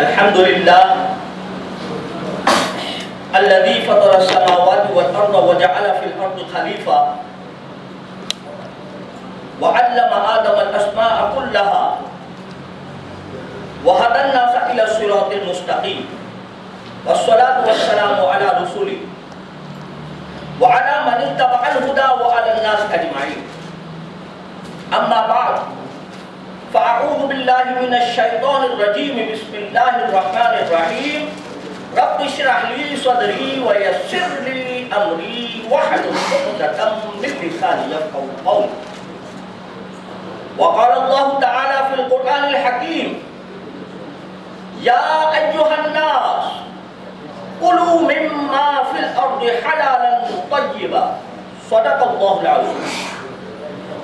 الحمد لله الذي فطر السماوات والأرض وجعل في الأرض خليفة وعلم آدم الأسماء كلها وهدى الناس إلى الصراط المستقيم. والصلاة والسلام على رسوله. وعلى من اتبع الهدى وعلى الناس أجمعين. أما بعد فأعوذ بالله من الشيطان الرجيم. بسم الله الرحمن الرحيم. رب اشرح لي صدري ويسر لي أمري واحلل عقدة من لساني يفقهوا قولي. وقال الله تعالى في القرآن الحكيم يا أيها الناس كلوا مما في الأرض حلالا طيبا. صدق الله العظيم.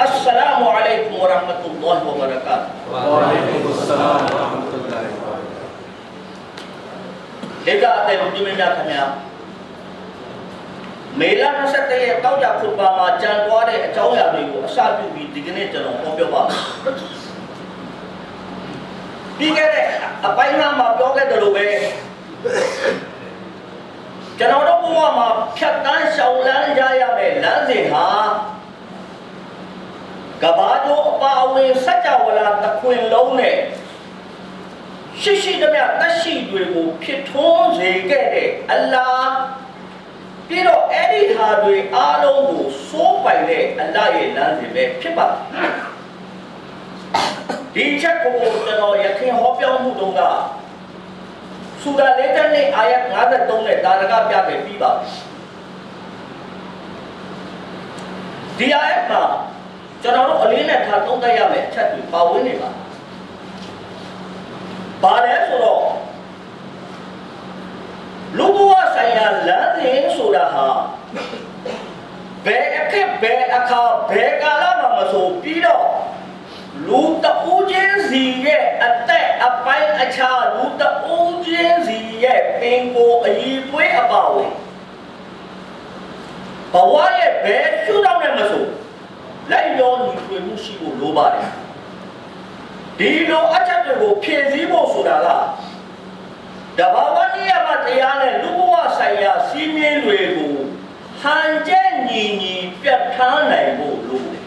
السلام عليكم ورحمة الله وبركاته وعليكم السلام ورحمة الله وبركاته ဒေဂအတဲ့ဒီမင်းများခင်ဗျာမေလ27ရက်တောက်ကြခုပါမှာကြံသွားတဲ့အကြောင်းအရာတွေကိုအစပြုပြီးဒီကနေ့ကျွန်တော်ဟောပြောပါမယ်ပြီးခဲ့တဲ့အပိုင်းမှာပြောခဲ့တယ်လို့ပဲကျွန်တော်တို့ဘဝမှာဖြတ်တန်းရှောင်လန်းကြရမယ်လမ်းစဉ်ဟာ ကဘာတို့အပါအဝင်စัจ java လာတစ်ခွင်လုံးနဲ့ရှိရှိသမျှတက်ရှိတွေကိုဖြစ်ထွန်းစေခဲ့တဲ့အလ္လာဟ်ပြီးတော့အဲ့ဒီဟာတွေအားလုံးကိုစိုးပိုင်တဲ့အလ္လာဟ်ရဲ့လမ်းစဉ်ပဲဖြစ်ပါတယ်ဒီချက်ကိုကျွန်တော်ရခင်ဟောပြောမှုတုန်းကစူရာလေးတဲ့နဲ့အာယတ်53နဲ့ဒါရကပြခဲ့ပြီးပါဒီအာယတ်မှာ ကျွန်တော်တို့အလေးနဲ့ထားသုံးသပ်ရမယ့်အချက်တွေပါဝင်နေပါဘာလဲဆိုတော့လူဘဝဆိုင်ရာလမ်းစဉ်ဆိုတာဟာဘယ်အခက်ဘယ်အခါဘယ်ကာလမှာမဆိုပြီးတော့လူတဦးချင်းစီရဲ့အသက်အပိုင်းအခြားလူတဦးချင်းစီရဲ့ပင်ကိုယ်အည်သွေးအပါဝင်ဘဝရဲ့ဘယ်ရှုထောင့်နဲ့မဆို လိုက်ရောညီထွေမှုရှိဖို့လိုပါတယ်ဒီလိုအချက်တွေကိုဖြည့်ဆည်းဖို့ဆိုတာကတဘာဝနိယမတရားနဲ့လူဘဝဆိုင်ရာစီးမြင်တွေကိုဟန်ကျက်ညီညီပြတ်ထားနိုင်ဖို့လိုတယ်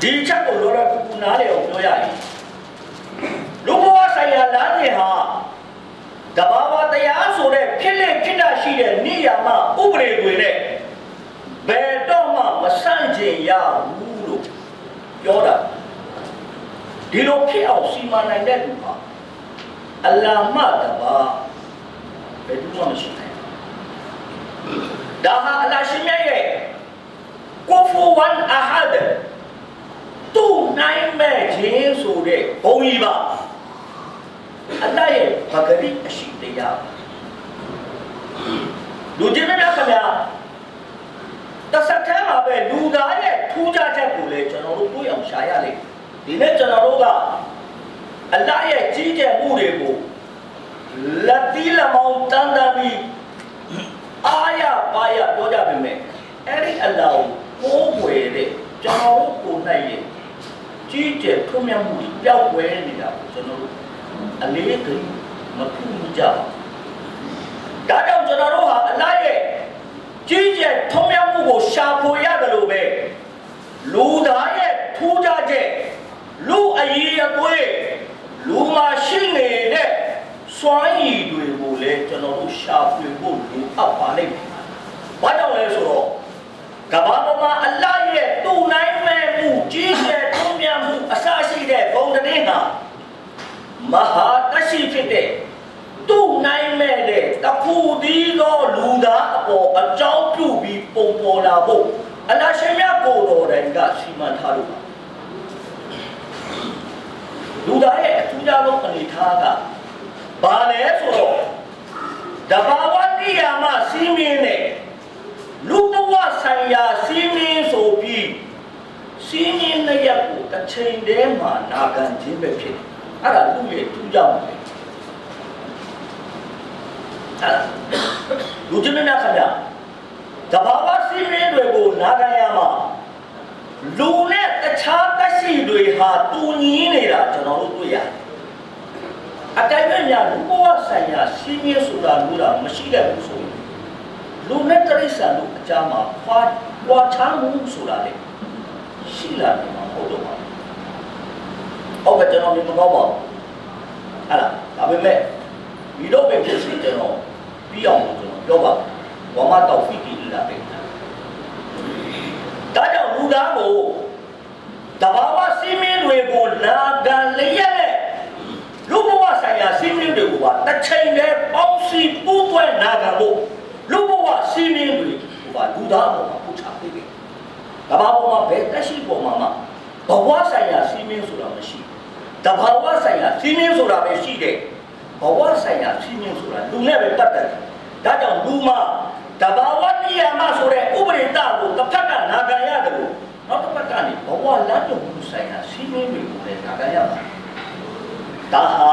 ဒီချက်ကိုလောလောကူကူနားလည်အောင်ပြောရရင်လူဘဝဆိုင်ရာလမ်းစဉ်ဟာတဘာဝတရားဆိုတဲ့ဖြစ်လက်ဖြစ်တာရှိတဲ့နိယာမဥပဒေတွေနဲ့ ဘယ်တော့မှမဆန့်ကျင်ရဘူးလို့ပြောတာဒီလိုဖြစ်အောင်စီမံနိုင်တဲ့လူဟာအလ္လာမတပါဘယ်သူမှမရှိနိုင်ဘူးဒါဟာအလ္လာရှင်မြတ်ရဲ့ကိုဖူဝန်အဟာဒ်သူ့နိုင်မဲ့ခြင်းဆိုတဲ့ဘုံကြီးပါအလ္လာရဲ့ပဂရိအရှိတရားလူချင်းများခင်ဗျာ တဆက်တည်းမှာပဲလူသားရဲ့ထူးခြားချက်ကိုလည်းကျွန်တော်တို့တွေ့အောင်ရှာရလိမ့်ဒီနေ့ကျွန်တော်တို့ကအလ္လာဟ်ရဲ့ကြီးကျယ်မှုတွေကိုလက်သီးလက်မောင်းတန်းတန်းပြီးအာရပါရပြောကြပါမယ်အဲ့ဒီအလ္လာဟ်ကိုကိုးွယ်တဲ့ကျွန်တော်တို့ကိုနိုင်ရဲ့ကြီးကျယ်ထွန်းမြတ်မှုတွေပျောက်ကွယ်နေတာကိုကျွန်တော်တို့အလေးဂရုမပြုမိကြပါဘူးဒါကြောင့်ကျွန်တော်တို့ဟာအလ္လာဟ်ရဲ့ကြီးကျယ်ထွန်းမြတ်မှုကိုရှာဖွေရတယ်လို့ပဲလူသားရဲ့ထူးခြားချက်လူအရေးအသွေးလူမှာရှိနေတဲ့ စွမ်းရည်တွေကိုလည်းကျွန်တော်တို့ရှာဖွေဖို့လိုအပ်ပါလိမ့်မယ်။ဘာကြောင့်လဲဆိုတော့ကမ္ဘာပေါ်မှာအလ္လာဟ်ရဲ့တူနိုင်မဲ့မှုကြီးကျယ်ထွန်းမြတ်မှုအစရှိတဲ့ဘုံတည်းဟာမဟာတရှိဖြစ်တဲ့တူနိုင်မဲ့တဲ့တခုဒီသောလူသားအပေါ်အကြောင်းပြုပြီးပုံပေါ်လာဖို့အလ္လာဟ်ရှင်မြတ်ကိုယ်တော်တိုင်ကစီမံထားလို့ပါလူသားရဲ့အထူးခြားဆုံးအနေထားက ဘာလဲဆိုတော့တဘာဝတိယာမစီးမင်းနဲ့လူဘဝဆိုင်ရာစီးမင်းဆိုပြီးစီးမင်းနှစ်ရပ်ကိုတစ်ချိန်တည်းမှာနာခံခြင်းပဲဖြစ်တယ်အဲ့ဒါလူရဲ့ထူးခြားမှုပဲအဲ့ဒါလူချင်းများခင်ဗျာတဘာဝစီးမင်းတွေကိုနာခံရမှာလူနဲ့တခြားတက်ရှိတွေဟာတူညီနေတာကျွန်တော်တို့တွေ့ရတယ် အတိုင်းပဲညာလူဘဝဆိုင်ရာစီးမြဲဆိုတာလို့တာမရှိတဲ့ဘူးဆိုရင်လူနဲ့တရိစ္ဆာန်တို့အကြမှာခွာခွာချမ်းမှုဆိုတာလေရှိလာတယ်မဟုတ်တော့ပါဘူး။ဟုတ်ကဲ့ကျွန်တော်မြင်မကောင်းပါဘူး။ဟာလားဒါပေမဲ့ဒီတော့ပဲဖြစ်စီကျွန်တော်ပြီးအောင်ကျွန်တော်ပြောပါဝမတောက်ဖီတီလာပဲ။ဒါကြောင့်လူသားကိုတဘာဝစီးမင်းတွေကိုလာကန်လျက်နဲ့ လူဘဝဆိုင်ရာစီးမင်းတွေကိုပါတစ်ချိန်တည်းပေါင်းစည်းပူးတွဲနာခံဖို့လူဘဝစီးမင်းတွေကိုပါလူသားပေါ်မှာပူချပေးတယ်။တဘာဝမှာဘယ်တက်ရှိပေါ်မှာမှဘဝဆိုင်ရာစီးမင်းဆိုတာမရှိဘူး။တဘာဝဆိုင်ရာစီးမင်းဆိုတာပဲရှိတယ်။ဘဝဆိုင်ရာစီးမင်းဆိုတာလူနဲ့ပဲပတ်သက်တယ်။ဒါကြောင့်လူမှာတဘာဝနိယမဆိုတဲ့ဥပဒေတကိုတစ်ဖက်ကနာခံရတယ်လို့နောက်တစ်ဖက်ကနေဘဝလမ်းကြုံမှုဆိုင်ရာစီးမင်းတွေကိုလည်းနာခံရမှာ ဒါဟာ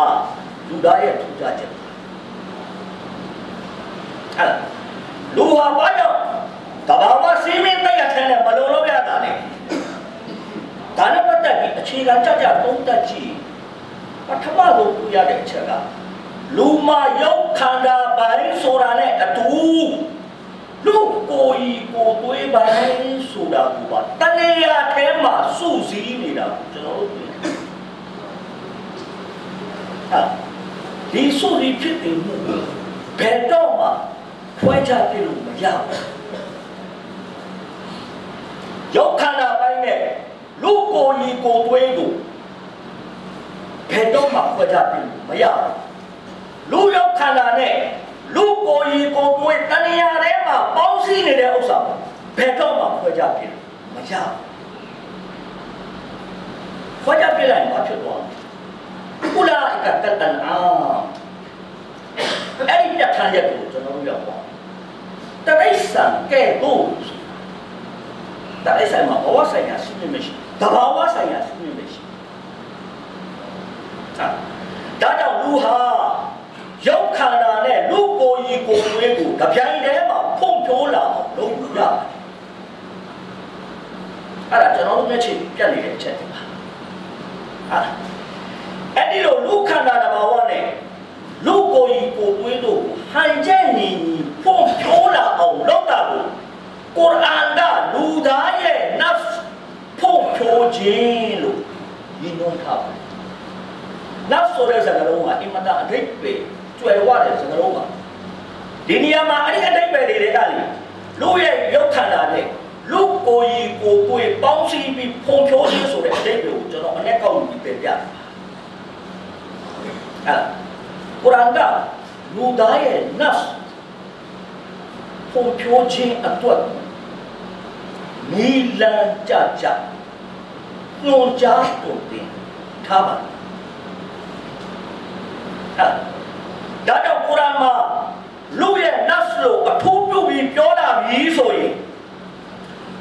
လူသားရဲ့ထူးခြားချက်အဲ့လူဟာဘာကြောင့်တဘာဝစီးမင်းတဲ့တဲ့မလုံလောက်ရတာလေဒါနဲ့ပတ်သက်ပြီးအခြေခံကြကြသုံးသပ်ကြည့်ပထမဆုံးတွေ့ရတဲ့အချက်ကလူမာရုပ်ခန္ဓာပိုင်းဆိုတာနဲ့အတူလူကိုယ်ဤကိုယ်သွေးပိုင်းဆိုတာကပါတဏှာထဲမှာစုစည်းနေတာကိုကျွန်တော်တို့တွေ့တယ်ဟာ ဒီစုစည်းဖြစ်နေမှုဘယ်တော့မှခွဲခြားပြလို့မရဘူးရုပ်ခန္ဓာပိုင်းနဲ့လူကိုယ်ဤကိုယ်သွေးကိုဘယ်တော့မှခွဲခြားပြလို့မရဘူးလူရုပ်ခန္ဓာနဲ့လူကိုယ်ဤကိုယ်သွေးတဏှာထဲမှာပေါင်းစည်းနေတဲ့ဥစ္စာဘယ် တော့မှခွဲခြားပြလို့မရဘူးခွဲခြားပြလိုက်ရင်ဘာဖြစ်သွားလဲကုလာအကတတန်အာအဲ့ဒီပြဋ္ဌာန်းချက်ကိုကျွန်တော်တို့ရောက်ပါတရိစ္ဆာန်ကဲ့သို့တရိစ္ဆာန်မှာဘဝဆိုင်ရာရှိနေမရှိတဘာဝဆိုင်ရာရှိနေမရှိဟာဒါကြောင့်လူဟာရုပ်ခန္ဓာနဲ့လူကိုယ်ကြီးကိုယ်သွေးကိုကြပြိုင်ထဲမှာဖုံဖြိုးလာအောင်လုပ်ရရတယ်အဲ့ဒါကျွန်တော်တို့မျက်ခြေပြတ်နေတဲ့အချက်ပါဟာ အဲ့ဒီလိုလူခန္ဓာတဘာဝနဲ့လူကိုယ်ကြီးကိုယ်သွေးတို့ဟန်ချက်ညီညီဖုံဖြိုးလာအောင်လုပ်တာကိုကုရ်အာန်ကလူသားရဲ့ nafs ဖုံဖြိုးခြင်းလို့ရည်ညွှန်းထားပါတယ် nafs ဆိုတဲ့စကားလုံးကအင်မတန်အဓိပ္ပာယ်ကျွယ်ဝတဲ့စကားလုံးပါဒီနေရာမှာအဲ့ဒီအဓိပ္ပာယ်တွေကလေလူရဲ့ရုပ်ခန္ဓာနဲ့လူကိုယ်ကြီးကိုယ်ကိုယ်ပေါင်းစည်းပြီးဖုံဖြိုးခြင်းဆိုတဲ့အဓိပ္ပာယ်ကိုကျွန်တော်အ내ကောက်ပြီးပြပြ အဲ့ကုရ်အာန်ကလူသားရဲ့ nafs ဖုံဖြိုးခြင်းအတွက်နီလန်ကြကြညွန်ကြားတုံတင်ထားပါဟာဒါကြောင့်ကုရ်အာန်မှာလူရဲ့ nafs လို့အထူးပြုပြီးပြောတာပြီးဆိုရင်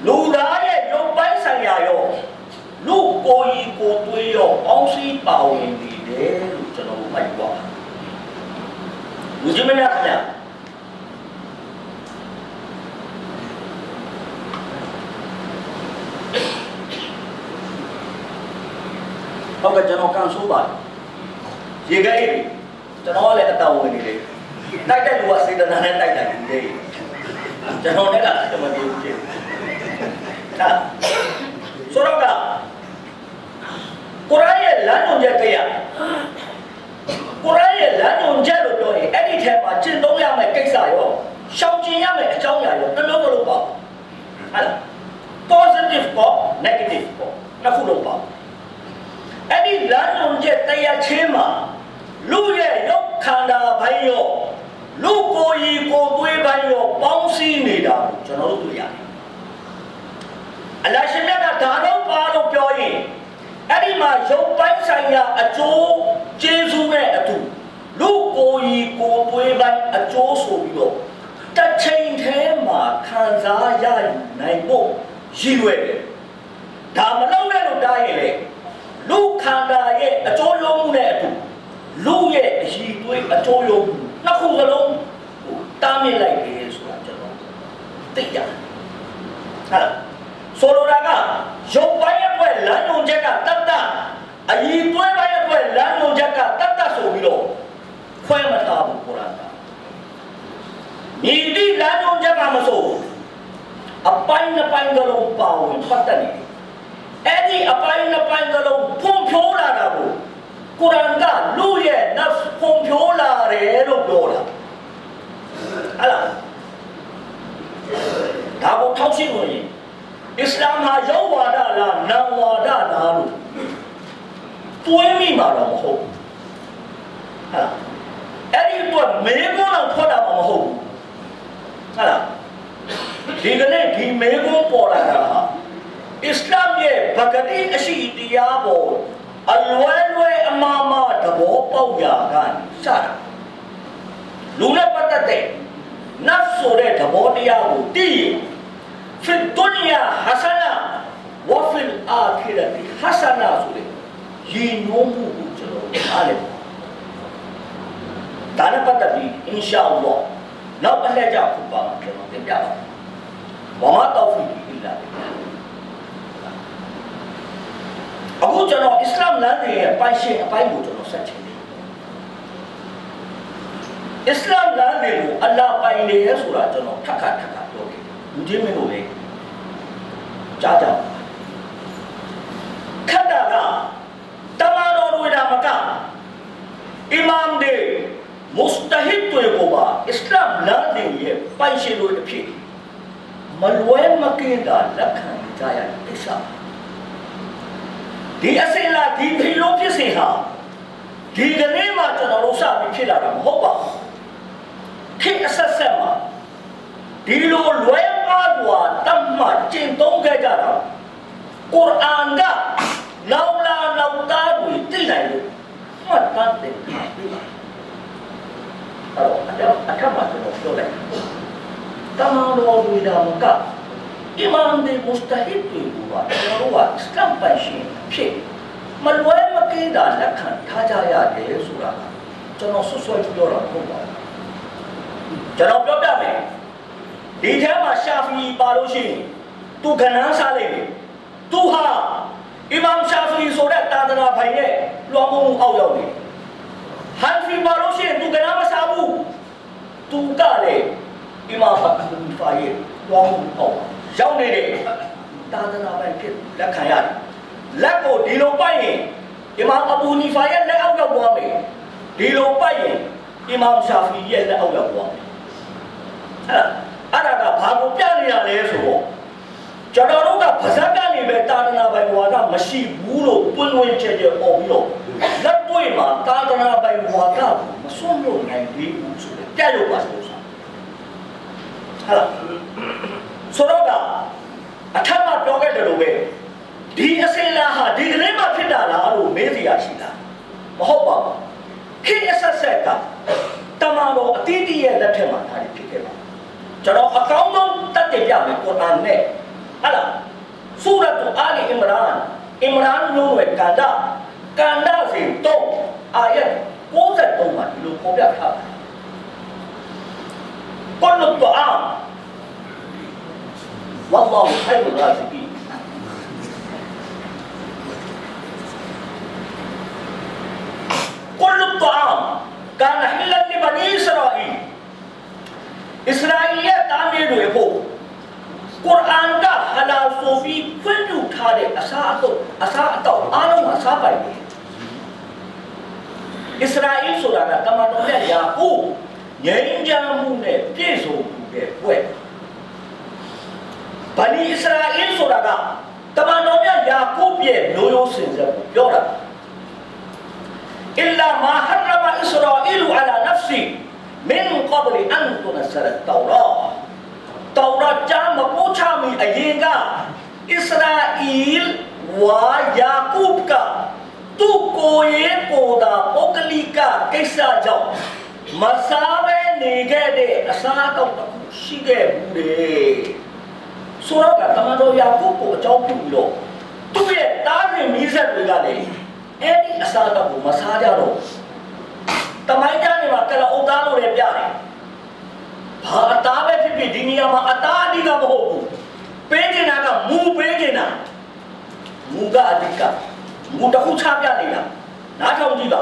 လူသားရဲ့ရုပ်ပိုင်းဆိုင်ရာရောလူကိုယ်ကြီးကိုယ်သွေးရောပေါင်းစည်းပါဝင်နေ တယ်လို့ကျွန်တော်တို့မှတ်ပါလူကြီးမများခင်ဗျာဟုတ်ကဲ့ကျွန်တော်ကန်ဆိုးပါတယ်ရေခဲအိပ်ကျွန်တော်ကလည်းအတောင်ဝင်နေတယ်တိုက်တဲ့လူကစေတနာနဲ့တိုက်တာလူတွေကျွန်တော်လည်းကတမပြေဘူးဖြစ်ဟာဆိုတော့က ကုရ်အာန်ရဲ့လမ်းညွှန်ချက်တရားကုရ်အာန်ရဲ့လမ်းညွှန်ချက်လို့ပြောရင်အဲ့ဒီထဲမှာကျင့်သုံးရမယ့်ကိစ္စရောရှောင်ကျဉ်ရမယ့်အကြောင်းအရာရောတစ်လုံးလုံးပါဟာလား positive ပေါ့ negative ပေါ့နှစ်ခုလုံးပါအဲ့ဒီလမ်းညွှန်ချက်တရားချင်းမှာလူရဲ့ရုပ်ခန္ဓာဘိုင်းရောလူကိုယ်ရီကိုယ်သွေးဘိုင်းရောပေါင်းစည်းနေတာကိုကျွန်တော်တို့တွေ့ရတယ်အလရှင်မြတ်ကဒါတော့ပါလို့ပြောရင်အဲ့ဒီမှာရုပ်ပိုင်းဆိုင်ရာအကျိုးကျေးဇူးနဲ့အတူလူကိုယ်ရီကိုယ်သွေးဘိုင်းအကျိုးဆိုပြီးတော့တစ်ချိန်တည်းမှာခံစားရနိုင်ဖို့ရည်ရွယ်တယ်ဒါမလုပ်နဲ့လို့တားရင်လေလူခန္ဓာရဲ့အကျိုးရောမှုနဲ့အတူလူရဲ့အရှိသွေးအကျိုးရောမှုနှစ်ခုစလုံးတားမြစ်လိုက်တယ်ဆိုတာကျွန်တော်သိရတယ်ဟာဆိုလိုတာက ရုပ်ပိုင်းအတွက်လမ်းညွှန်ချက်ကတတ်တတ်အည်တွဲပိုင်းအတွက်လမ်းညွှန်ချက်ကတတ်တတ်ဆိုပြီးတော့ခွဲမထားဘူးကုရ်အာန်ကညီဒီလမ်းညွှန်ချက်ကမဆိုအပိုင်းနှစ်ပိုင်းကလုံးပါဝင်ပတ်သက်နေတယ်အဲ့ဒီအပိုင်းနှစ်ပိုင်းကလုံးဖုံဖြိုးလာတာကိုကုရ်အာန်ကလူရဲ့ nafs ဖုံဖြိုးလာတယ်လို့ပြောတာဟဲ့လားဒါကိုထောက် ရှင်းလို့ရင်အစ္စလာမ်ဟာယောဝါဒလားနံဝါဒလားလို့တွေးမိမှာတော့မဟုတ်ဘူးဟဲ့လားအဲ့ဒီတော့မေကုန်းတော့ထွက်တာမှမဟုတ်ဘူးဟဲ့လားဒီကနေ့ဒီမေကုန်းပေါ်လာတာဟာအစ္စလာမ်ရဲ့ဗဂတိအရှိတရားပေါ်အလွယ်လွယ်အမှားမှားသဘောပေါက်ရာကနေစတာလူနဲ့ပတ်သက်တဲ့နတ်ဆိုတဲ့သဘောတရားကိုသိရင် في الدنيا حسنة وفي الآخرة حسنة ဆိုတဲ့ရည်ညွှန်းမှုကိုကျွန်တော်အားလည်းဒါနဲ့ပတ်သက်ပြီးအင်ရှာအလ္လာဟ်နောက်အလှည့်ကြခုပါမှာကျွန်တော်သင်ပြပါမယ်။ဝါမတောဖီအီလာဘီအခုကျွန်တော်အစ္စလာမ်လမ်းတွေရဲ့ပိုင်ရှင်အပိုင်းကိုကျွန်တော်ဆက်ချင်တယ်။အစ္စလာမ်လမ်းတွေကိုအလ္လာဟ်ပိုင်နေရဆိုတာကျွန်တော်ထပ်ခါထပ်ခါပြောခဲ့တယ်။ လူချင်းမင်းတို့လည်းကြားကြပါခတ်တာကတမန်တော်တွေဒါမကအီမမ်တွေမုစတဟစ်တွေကိုပါအစ္စလာမ်လမ်းတွေရဲ့ပိုင်ရှင်တွေအဖြစ်မလွဲမကင်းတာလက်ခံကြရတဲ့ကိစ္စဒီအစင်လာဒီဖီလိုဖြစ်စေဟာဒီကနေ့မှကျွန်တော်တို့စပြီးဖြစ်လာတာမဟုတ်ပါဘူးခေတ်အဆက်ဆက်မှာဒီလိုလွဲ မှားစွာတတ်မှတ်ကျင့်သုံးခဲ့ကြတာကုရ်အာန်ကနောက်လာနောက်သားတွေသိနိုင်လို့မှတ်သားတဲ့ခါပြပါအဲ့တော့အတော့အထက်မှာကျွန်တော်ပြောလိုက်တမန်တော်တွေဒါမကအီမန်ဒီမုစတဟစ်တွေကကျွန်တော်တို့ကစတမ်ပိုင်ရှင်ဖြစ်မလွဲမကင်းတာလက်ခံထားကြရတယ်ဆိုတာကကျွန်တော်ဆွဆွဲပြောတာမဟုတ်ပါဘူးကျွန်တော်ပြောပြမယ် ဒီထဲမှာရှာဖီပါလို့ရှိရင်သူကဏ္ဍစားလိုက်တယ်သူဟာအီမမ်ရှာဖီဆိုတဲ့တာသနာပိုင်ရဲ့လွှမ်းမိုးမှုအောက်ရောက်နေဟန်ဖီပါလို့ရှိရင်သူကဏ္ဍမစားဘူးသူကလည်းအီမမ်အဘူနီဖာရဲ့လွှမ်းမိုးမှုအောက်ရောက်နေတဲ့တာသနာပိုင်ဖြစ်လက်ခံရတယ်လက်ကိုဒီလိုပိုက်ရင်အီမမ်အဘူနီဖာရဲ့လက်အောက်ရောက်သွားမယ်ဒီလိုပိုက်ရင်အီမမ်ရှာဖီရဲ့လက်အောက်ရောက်သွားမယ်အဲ့ဒါ အဲ့ဒါကဘာကိုပြနေရလဲဆိုတော့ကျွန်တော်တို့ကဗဇက်ကနေပဲတာသနာပိုင်ဝါဒမရှိဘူးလို့ပွင့်ပွင့်ချဲချဲပေါ်ပြီးတော့လက်ပွင့်မှာတာသနာပိုင်ဝါဒမစွန့်လို့နိုင်သေးဘူးဆိုတဲ့ပြရုပ်ပါဆိုစားဟာလားဆိုတော့ကအထက်မှာပြောခဲ့တယ်လို့ပဲဒီအစင်လာဟာဒီကလေးမှဖြစ်တာလားလို့မေးစီရရှိတာမဟုတ်ပါဘူးခေတ်အဆက်ဆက်ကတမန်တော်အတိအကျရဲ့လက်ထက်မှာဒါဖြစ်ခဲ့ပါ ကျွန်တော်အကောင်းဆုံးတတ်တယ်ပြမယ်ကုရ်အာန်နဲ့ဟုတ်လားဆူရတ်အာလီအီမရန်အီမရန်လို့ဝေကန္ဒာကန္ဒာစင်တော့အာယတ်63မှာဒီလိုပေါ်ပြထားတယ်ကုလ်တူအာဝလ္လာဟူခိုင်ရ်ရာဇီကီကုလ်တူအာကာနဟီလန်လီဘနီအစ္စရာအီလ် ရဲ့တားမြစ်တွေဖို့ကုရ်အာန်ကဟလာဆိုပြီးဖွင့်ပြထားတဲ့အစာအတော့အစာအတော့အားလုံးကစားပိုင်တယ်အစ္စရာအီဆိုတာကတမန်တော်ရဲ့ယာကုငြိမ်းချမ်းမှုနဲ့ပြည့်စုံမှုရဲ့ဘွဲ့ဗနီအစ္စရာအီဆိုတာကတမန်တော်ရဲ့ယာကုရဲ့မျိုးရိုးစင်ဆက်ကိုပြောတာအလ္လာမာဟရမအစ္စရာအီလ်အလာနဖ်စီ min qabli an tunzala at-taurat တောရတ်ကြမပို့ချမီအရင်ကအစ္စရာအီလ်ဝါယာကုဘ်ကသူ့ကိုယ်ရေးပေါ်တာပုဂ္ဂလိကကိစ္စကြောင့်မစားပဲနေခဲ့တဲ့အစားအသောက်တစ်ခုရှိခဲ့ဘူးလေဆိုတော့ကတမန်တော်ယာကုဘ်ကိုအကြောင်းပြုပြီးတော့သူ့ရဲ့တားရင်မိဆက်တွေကလည်းအဲ့ဒီအစားအသောက်ကိုမစားကြတော့ဘူး တမိုင်းကြနေမှာကလအုပ်သားလို့လည်းပြတယ်ဘာအသားပဲဖြစ်ဖြစ်ဒီနေရာမှာအသားအဓိကမဟုတ်ဘူးပေးနေတာကမူပေးနေတာမမူကအဓိကမူတစ်ခုချပြနေတာနားထောင်ကြည့်ပါ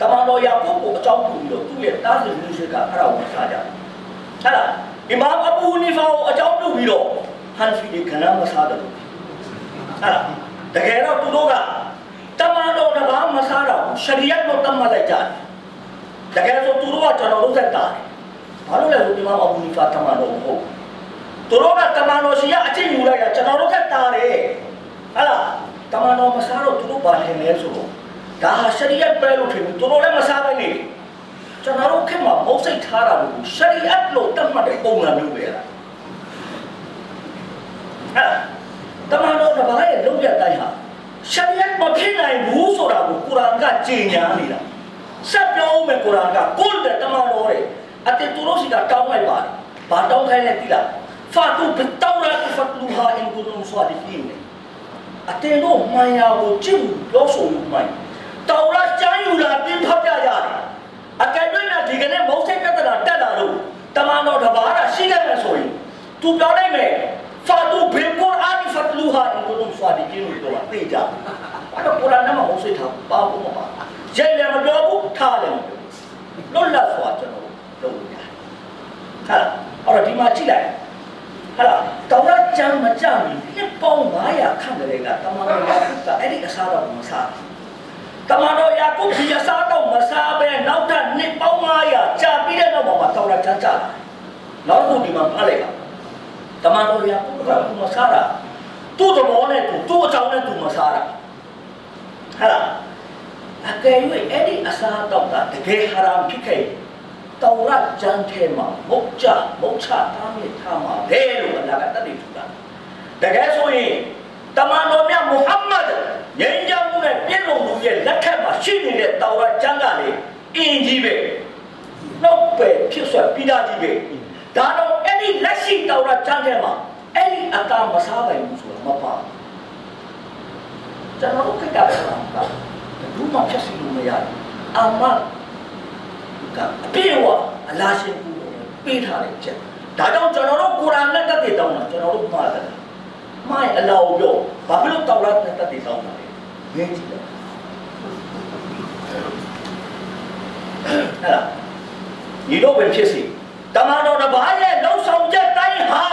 တမန်တော်ယာကုပ်ကိုအကြောင်းပြုပြီးတော့သူ့ရဲ့တားဆီးလူရှိကအဲ့ဒါကိုစားကြတယ်ဟုတ်လားအီမာမ်အဘူနီဖာကိုအကြောင်းပြုပြီးတော့ဟန်ဖီဒီခနာမစားတယ်ဟုတ်လားတကယ်တော့သူတို့ကတမန်တော်တပါးမစားတော့ရှရီယတ်ကိုတတ်မှတ်လိုက်ကြတယ် တကယ်ဆိုသူတို့ကကျွန်တော်တို့သက်တာတယ်ဘာလို့လဲဆိုဒီမှာအဘူနီဖာတမန်တော်မဟုတ်သူတို့ကတမန်တော်ရှိရအကျင့်ယူလိုက်တာကျွန်တော်တို့သက်တာတယ်ဟုတ်လားတမန်တော်မစားတော့သူတို့ဘာထင်လဲဆိုတော့ဒါဟာရှရီယတ်ပဲလို့ထင်ပြီးသူတို့လည်းမစားနိုင်နေကျွန်တော်တို့ခင်မှာမုတ်စိတ်ထားတာလို့ရှရီယတ်လို့တတ်မှတ်တဲ့ပုံစံမျိုးပဲလားအဲ့တမန်တော်တပါးရဲ့လုံရတိုင်းဟာရှရီယတ်မဖြစ်နိုင်ဘူးဆိုတာကိုကုရ်အာန်ကကြေညာနေတာ ဆက်ပြောအောင်မယ်ကုရ်အာန်ကကိုယ်တဲ့တမန်တော်ရဲ့အတေသူတို့စီကတောင်းလိုက်ပါတယ်ဘာတောင်းခိုင်းလဲတိလားဖာတူဘတ်တောရာဖတ်လူဟာအင်ကုတုံဆွာဒီကင်းအတေတို့မှန်ရာကိုကြည့်ပြောဆိုယူမှန်တော်ရကျမ်းယူလာပြင်ဖောက်ကြရတယ်အကယ်၍နဲ့ဒီကနေ့မုတ်စိတ်ပြဿနာတက်လာလို့တမန်တော်တပါးကရှိခဲ့မယ်ဆိုရင်သူပြောလိုက်မယ်ဖာတူဘေကု ရ်အာန်ဖတ်လူဟာအင်ကုတုံဆွာဒီကင်းလို့ပြောတာသိကြအဲ့တော့ကုရ်အာန်နဲ့မဟုတ်စိတ်ထားပါဘူးမပါရိုက်လည်းမပြောဘူးထားလည်းမပြောဘူးလွတ်လပ်စွာကျွန်တော်လုပ်လို့ရတယ်ဟာအဲ့တော့ဒီမှာကြည့်လိုက်ဟာလားတော်ရကျမ်းမကြမီနှစ်ပေါင်း900ခန့်ကလေးကတမန်တော်ယာကုပ်ကအဲ့ဒီအစားတော့မစားတမန်တော်ယာကုပ်ဒီအစားတော့မစားပဲနောက်ထပ်နှစ်ပေါင်း900ကြာပြီးတဲ့နောက်မှာတော်ရကျမ်းကြလာနောက်ခုဒီမှာဖတ်လိုက်ပါတမန်တော်ယာကုပ်ကမစားတာ သူ့တော်နဲ့သူသူ့အကြောင်းနဲ့သူမစားတာဟာလားအကယ်၍အဲ့ဒီအစားတော့ကတကယ်ဟာရမ်ဖြစ်ခဲ့တော်ရကျမ်းထဲမှာမုတ်ချမုတ်ချတားမြစ်ထားမှာဘယ်လိုအလကတတ်နေထူတာတကယ်ဆိုရင်တမန်တော်မြတ်မုဟမ္မဒ်ငြိမ်းချမ်းမှုနဲ့ပြည့်စုံမှုရဲ့လက်ထက်မှာရှိနေတဲ့တော်ရကျမ်းကလေအင်ကြီးပဲနောက်ပဲဖြစ်ဆွပြီးသားကြီးပဲဒါတော့အဲ့ဒီလက်ရှိတော်ရကျမ်းထဲမှာ အဲ့ဒီအတာမစားပိုင်ဘူးဆိုတာမပါကျွန်တော်တို့ကကပဲလားဘူးမှဖြစ်စီလို့မရတယ်အာမကအပြေဝအလားရှင်ဘူးပေးထားတဲ့ချက်ဒါကြောင့်ကျွန်တော်တို့ကုရ်အာန်နဲ့တက်တည်တောင်းတာကျွန်တော်တို့မှားတယ်မိုင်းအလောင်းပြောဘာဖြစ်လို့တောက်ရတဲ့တက်တည်တောင်းတာလဲငင်းကြည့်တယ်အဲ့ဒါညီတို့ပဲဖြစ်စီတမန်တော်တစ်ပါးရဲ့လုံဆောင်ချက်တိုင်းဟာ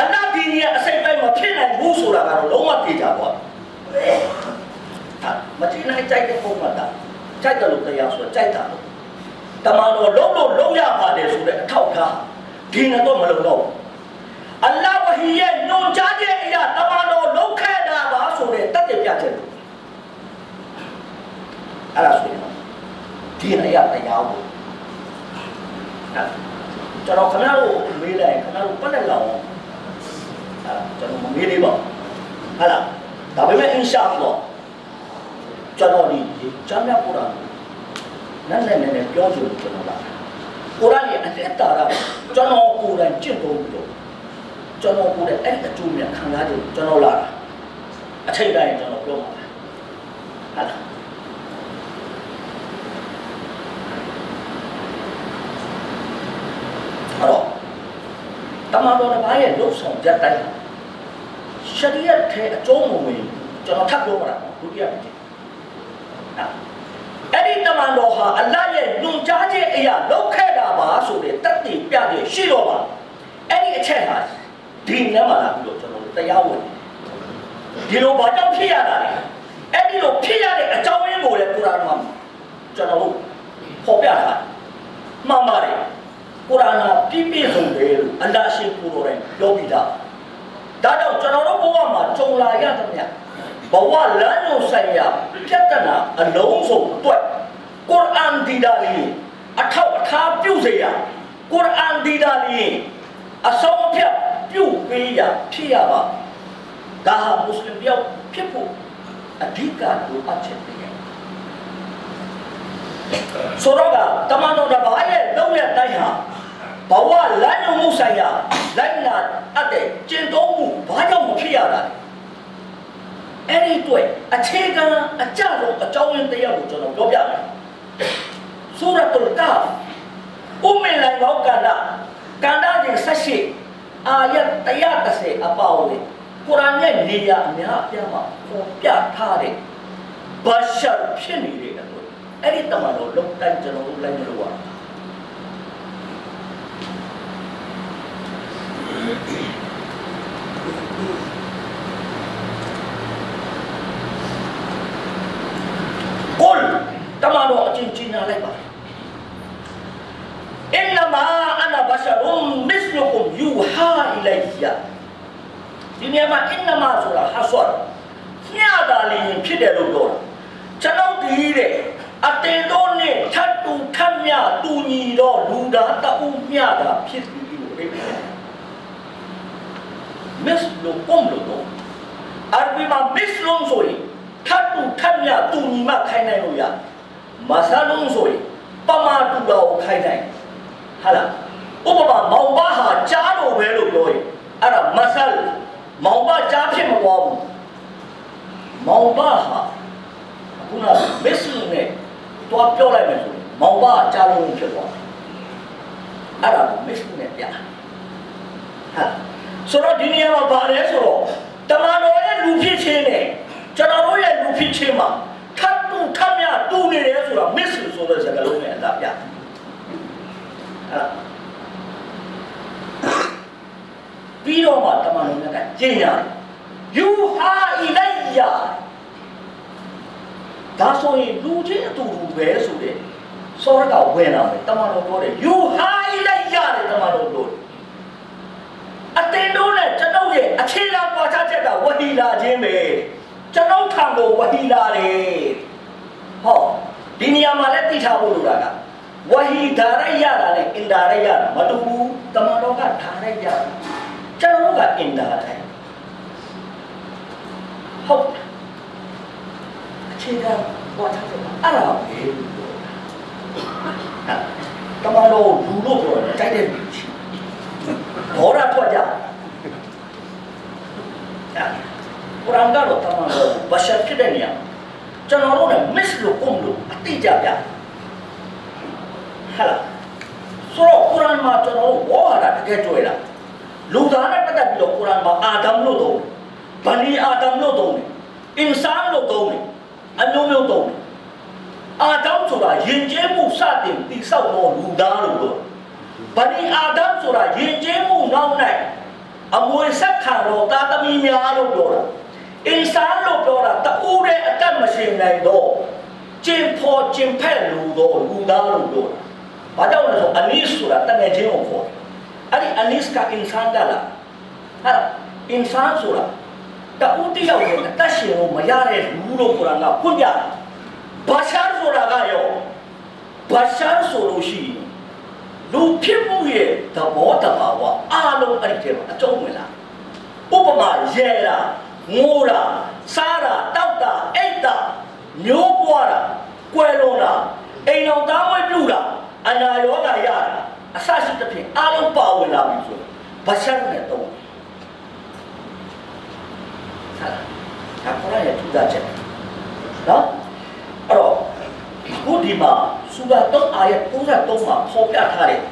အနတ်ဒီနီရဲ့အစိတ်ပိုင်းမဖြစ်နိုင်ဘူးဆိုတာကတော့လုံးဝသိကြပါမတိနိုင်ကြိုက်တဲ့ပုံမှန်တာကြိုက်တယ်လို့တရားဆိုကြိုက်တာလို့တမန်တော်လုံးလို့လုံးရပါတယ်ဆိုတဲ့အထောက်ထားဒီနဲ့တော့မလုံတော့အလ္လာဟ်ဝဟီရဲ့ညွန်ကြားချက်အရာတမန်တော်လုံးခဲ့တာပါဆိုတဲ့တတ်တဲ့ပြချက်လို့အဲ့ဒါဆိုရင်ဒီနဲ့ရတရားကိုကျွန်တော်ခင်ဗျားတို့မေးလိုက်ခင်ဗျားတို့ပတ်လက်လောက်အောင်အဲ့ကျွန်တော် မမေးသေးပါဘူးဟုတ်လားဒါပေမဲ့အင်ရှာအလ္လာဟ်ကျွန်တော်ဒီကျမ်းမြတ်ကုရ်အာန်နည်းနည်းနည်းနည်းပြောချင်ကျွန်တော်လာကုရ်အာန်ရဲ့အသက်တာကကျွန်တော်ကိုယ်တိုင်ကျင့်သုံးပြီးတော့ကျွန်တော်ကိုယ်တိုင်အဲ့ဒီအကျိုးများခံစားကြကျွန်တော်လာတာအချိန်တိုင်းကျွန်တော်ပြောမှာဟုတ်လားအဲ့တော့တမန်တော်တစ်ပါးရဲ့လှုပ်ဆောင်ချက်တိုင်း ရှရီယတ်ထဲအကျုံးမဝင်ကျွန်တော်ထပ်ပြောပါတာဒုတိယတစ်ချက်အဲ့ဒီတမန်တော်ဟာအလ္လာဟ်ရဲ့ညွန်ကြားခြင်းအရာလောက်ခဲ့တာပါဆိုတဲ့တတ်သိပြတဲ့ရှိတော့ပါအဲ့ဒီအချက်ဟာဒီနည်းမှာလာပြီးတော့ကျွန်တော်တို့တရားဝင်ဒီလိုဘာကြောင့်ဖြစ်ရတာလဲအဲ့ဒီလိုဖြစ်ရတဲ့အကြောင်းရင်းကိုလည်းကုရ်အာန်မှာကျွန်တော်တို့ဖော်ပြထားမှန်ပါတယ်ကုရ်အာန်ကပြည့်ပြည့်စုံတယ်လို့အလ္လာဟ်ရှင်ကိုယ်တော်တိုင်ပြောပြီးသား ဒါကြောင့်ကျွန်တော်တို့ဘဝမှာကြုံလာရသမျှဘဝလမ်းညွန်ဆိုင်ရာပြဿနာအလုံးစုံအတွက်ကုရ်အာန်ဒီဒါလီအထောက်အထားပြုစေရကုရ်အာန်ဒီဒါလီအဆုံးအဖြတ်ပြုပေးရဖြစ်ရပါဒါဟာမွတ်စလင်ပြောက်ဖြစ်ဖို့အဓိကလိုအပ်ချက်တွေဆိုတော့ကတမန်တော်တစ်ပါးရဲ့လုံရတိုင်းဟာဘဝလမ်းညွန်မှုဆိုင်ရာ လိုက်နာအပ်တဲ့ကျင့်သုံးမှုဘာကြောင့်မဖြစ်ရတာလဲအဲ့ဒီအတွက်အခြေခံအကြဆုံးအကြောင်းရင်းတရားကိုကျွန်တော်ပြောပြမယ်ဆူရတ်တုလ်ကာဥမ္မလန်ဘောကန္ဒကန္ဒရဲ့ဆက်ရှိအာယတ်130အပါအဝင်ကုရ်အာန်ရဲ့နေရာအများအပြားမှာပေါ်ပြထားတဲ့ဘာရှာဖြစ်နေတယ်လို့အဲ့ဒီတမန်တော်လုံးတိုင်းကျွန်တော်တို့လိုက်မလို့ပါကိုယ်တမန်တော်အချင်းချင်းညာလိုက်ပါအင်နမာအနာဘရှာရုံမစ်လုကုမ်ယူဟာအီလိုင်ယာဒီနေရာမှာအင်နမာဆိုတာဟာဆွတ်ညတာလင်းဖြစ်တယ်လို့ပြောတာကျွန်တော်ဒီတဲ့အတင်တော်နဲ့ထတ်တူထတ်မြတူညီတော့လူသားတအုပ်မြတာဖြစ်ပြီးလို့ပြောတယ်မစ်လုကုမ်လို့တော့အရဘီ မှာမစ်လုံဆိုရင်ထတ်တူထတ်မြတူညီမှခိုင်းနိုင်လို့ရမဆာလုံးဆိုရင်ပမာတူတော်ခိုင်းနိုင်ဟာလားဥပမာမောင်ပါဟာကြားလို့ပဲလို့ပြောရင်အဲ့ဒါမဆာမောင်ပါကြားဖြစ်မသွားဘူးမောင်ပါဟာခုနမစ်လုံနဲ့တွားပြောလိုက်မယ်ဆိုရင်မောင်ပါကြားလို့ဖြစ်သွားတယ်အဲ့ဒါမစ်လုံနဲ့ပြဟာဆိုတော့ဒီနေရာမှာဗာလဲဆိုတော့ တမန်တော်ရဲ့လူဖြစ်ခြင်းနဲ့ကျွန်တော်တို့ရဲ့လူဖြစ်ခြင်းမှာထပ်တူထပ်မြတူနေတယ်ဆိုတာမစ်လုံဆိုတဲ့စကားလုံးနဲ့အသာပြအဲ့ဒါပြီးတော့မှတမန်တော်မြတ်ကကျင့်ရတယ်ယူဟာအီလိုက်ယာဒါဆိုရင်လူချင်းအတူတူပဲဆိုတဲ့စောရကဝင်လာမယ်တမန်တော်ပြောတယ်ယူဟာအီလိုက်ယာတယ်တမန်တော်ပြောတယ် အတင်းတို့နဲ့ကျွန်ုပ်ရဲ့အခြေခံပွားချချက်ကဝဟီလာခြင်းပဲကျွန်ုပ်ထံကိုဝဟီလာတယ်ဟောဒီနေရာမှာလည်းသိထားဖို့လိုတာကဝဟီဒါရိုက်ရတာနဲ့အင်ဒါရိုက်ရတာမတူဘူးတမန်တော်ကဒါရိုက်ရတာကျွန်တော်ကအင်ဒါရိုက်ဟုတ်အခြေခံပွားချချက်အဲ့ဒါပဲတမန်တော်လူလို့ပြောတယ်တိုက်တဲ့လူချီ ဘောရထွက်ကြကုရ်အာန်ကတော့တမန်တော်ဘရှာဖြစ်တဲ့နေရာကျွန်တော်တို့လည်း miss လို့ပုံလို့အတိအကျပြဟာလားဆိုတော့ကုရ်အာန်မှာကျွန်တော်တို့ဝါဟာရတကယ်တွေ့လားလူသားနဲ့ပတ်သက်ပြီးတော့ကုရ်အာန်မှာအာဒမ်လို့သုံးဗနီအာဒမ်လို့သုံးတယ်အင်ဆန်လို့သုံးတယ်အမျိုးမျိုးသုံးတယ်အာဒမ်ဆိုတာယဉ်ကျေးမှုစတင်တိဆောက်သောလူသားလို့ပြော ဗနီအာဒမ်ဆိုတာယဉ်ကျေးမှုနောက်၌အမွေဆက်ခံတော်သားသမီးများလို့ပြောတာအင်ဆန်လို့ပြောတာတူတဲ့အတတ်မရှိနိုင်တော့ကျင်ဖို့ကျင်ဖက်လူတော့လူသားလို့ပြောတာဘာကြောင့်လဲဆိုအနစ်ဆိုတာတကယ်ချင်းကိုခေါ်တယ်အဲ့ဒီအနစ်ကအင်ဆန်ကလားဟာအင်ဆန်ဆိုတာတူတယောက်ရဲ့အသက်ရှင်လို့မရတဲ့လူလို့ကုရ်အာန်ကဖွင့်ပြတာဘာရှာဆိုတာကရောဘာရှာဆိုလို့ရှိရင် လူဖြစ်မှုရဲ့သဘောတဘာဝအားလုံးအဲ့ဒီထဲမှာအကျုံးဝင်လာဥပမာရဲတာငိုတာစားတာတောက်တာအိတ်တာမျိုးပွားတာကွယ်လွန်တာအိမ်တော်သားမွေးပြုတာအနာရောဂါရတာအဆရှိတဲ့ဖြင့်အားလုံးပါဝင်လာပြီဆိုဘာရှာနဲ့တော့ဟာဒါခေါ်ရတဲ့ထူးခြားချက်နော်အဲ့တော့ခုဒီမှာ စူရာ3အာယတ်93မှာဖော်ပြထားတယ်